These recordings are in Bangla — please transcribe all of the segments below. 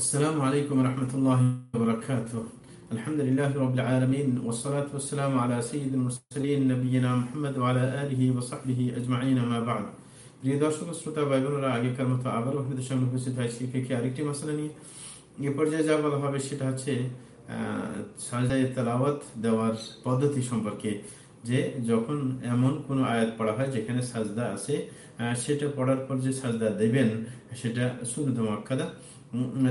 السلام عليكم ورحمة الله وبركاته الحمد لله رب العالمين والصلاة والسلام على سيد المرسلين نبينا محمد وعلى آله وصحبه أجمعين ما بعد প্রিয় দর্শক শ্রোতা ভাই বোনেরা আগেকার মতো আবার আপনাদের সামনে উপস্থিত হয়েছি কে আরেকটি মশলা নিয়ে এ পর্যায়ে যা বলা হবে সেটা হচ্ছে সাজায় তেলাওয়াত দেওয়ার পদ্ধতি সম্পর্কে যে যখন এমন কোনো আয়াত পড়া হয় যেখানে সাজদা আছে সেটা পড়ার পর যে সাজদা দেবেন সেটা সুরতম আক্কাদা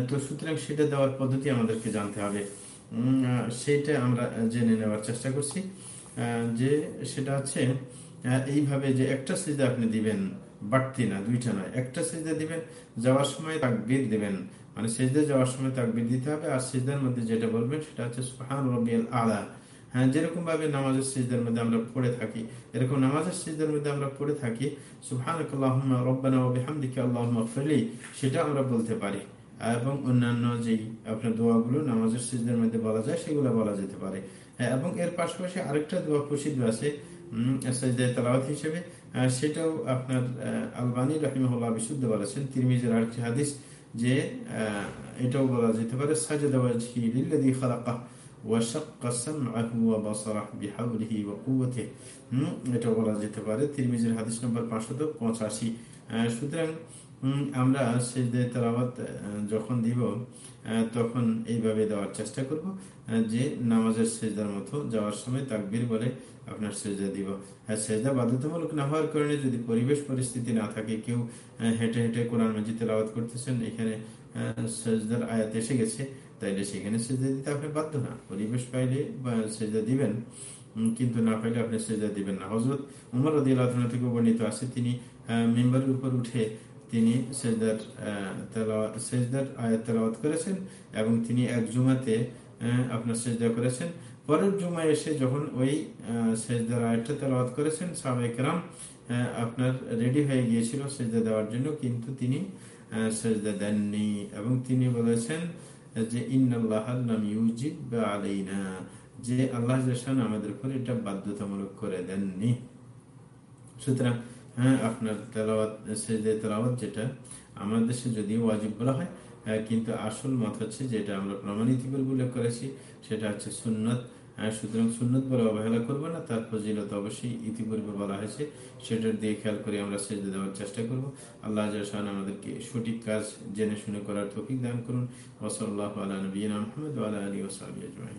তো সুতরাং সেটা দেওয়ার পদ্ধতি আমাদেরকে জানতে হবে। সেটা আমরা জেনে নেওয়ার চেষ্টা করছি। যে সেটা হচ্ছে এইভাবে যে একটা সিজা আপনি দিবেন, বাড়তি না, দুইটা নয়। একটা সিজা দিবেন, যাওয়ার সময় তাকবির দিবেন। মানে সেজদা যাওয়ার সময় তাকবির দিতে হবে, আর সিজদার মধ্যে যেটা বলবেন সেটা হচ্ছে সুহান রবিয়াল আলা। হ্যাঁ যেরকম ভাবে নামাজের সিজদার মধ্যে আমরা পড়ে থাকি, এরকম নামাজের সিজদার মধ্যে আমরা পড়ে থাকি সুহান রব্বানা হামদিকে আল্লাহ ফেলি সেটা আমরা বলতে পারি। এবং অন্যান্য যেই আপনার দোয়াগুলো নামাজের সিজদের মধ্যে বলা যায় সেগুলো বলা যেতে পারে। হ্যাঁ, এবং এর পাশাপাশি আরেকটা দোয়া প্রসিদ্ধ আছে হিসেবে। সেটাও আপনার আলবানী রাহিমহল্লা বিশুদ্ধ বলেছেন। তিরমিজের আরেকটি হাদিস যে এটাও বলা যেতে পারে সাজেদা ওয়াজহি খালাকা এটা বলা যেতে পারে। তিরমিজের হাদিস নম্বর পাঁচশত পঁচাশি। সুতরাং আমরা সেজদায় তেলাওয়াত যখন দিব তখন এইভাবে দেওয়ার চেষ্টা করব যে নামাজের সেজদার মতো যাওয়ার সময় তাকবির বলে আপনার সেজদা দিব। সেজদা বাধ্যতামূলক না হওয়ার কারণে যদি পরিবেশ পরিস্থিতি না থাকে, কেউ হেঁটে হেঁটে কোরআন মজিদ তেলাওয়াত করতেছেন, এখানে সেজদার আয়াত এসে গেছে, তাইলে সেখানে সেজদা দিতে আপনি বাধ্য না। পরিবেশ পাইলে সেজদা দিবেন কিন্তু না পাইলে আপনি সেজদা দিবেন না। হজরত উমর রদি আল্লাহ থেকে বর্ণিত আছে, তিনি মেম্বারের উপর উঠে তিনি সেজদার সেজদার আয়াত তেলাওয়াত করেছেন এবং তিনি এক জুমাতে আপনার সেজদা করেছেন। পরের জুমায় এসে যখন ওই সেজদার আয়াতটা তেলাওয়াত করেছেন সাবেকরাম আপনার রেডি হয়ে গিয়েছিল সেজদা দেওয়ার জন্য, কিন্তু তিনি সেজদা দেননি এবং তিনি বলেছেন যে ইন্নআল্লাহ ইউজিব আলাইনা যে আল্লাহ আমাদের উপর এটা বাধ্যতামূলক করে দেননি। সুতরাং হ্যাঁ আপনার তেলাওয়াত যেটা আমাদের দেশে ওয়াজিব বলা হয় কিন্তু আসল মত হচ্ছে যেটা আমরা প্রমাণিত উল্লেখ করেছি, সেটা হচ্ছে সুন্নত। সুতরাং সুন্নত বলে অবহেলা করব না, তার ফজিলত অবশ্যই ইতিপূর্বে বলা হয়েছে, সেটার দিয়ে খেয়াল করে আমরা সেজদে দেওয়ার চেষ্টা করব। আল্লাহ আমাদেরকে সঠিক কাজ জেনে শুনে করার তফিক দান করুন। ওসল্লাহ আলা আহমদ আলা আজমাইন।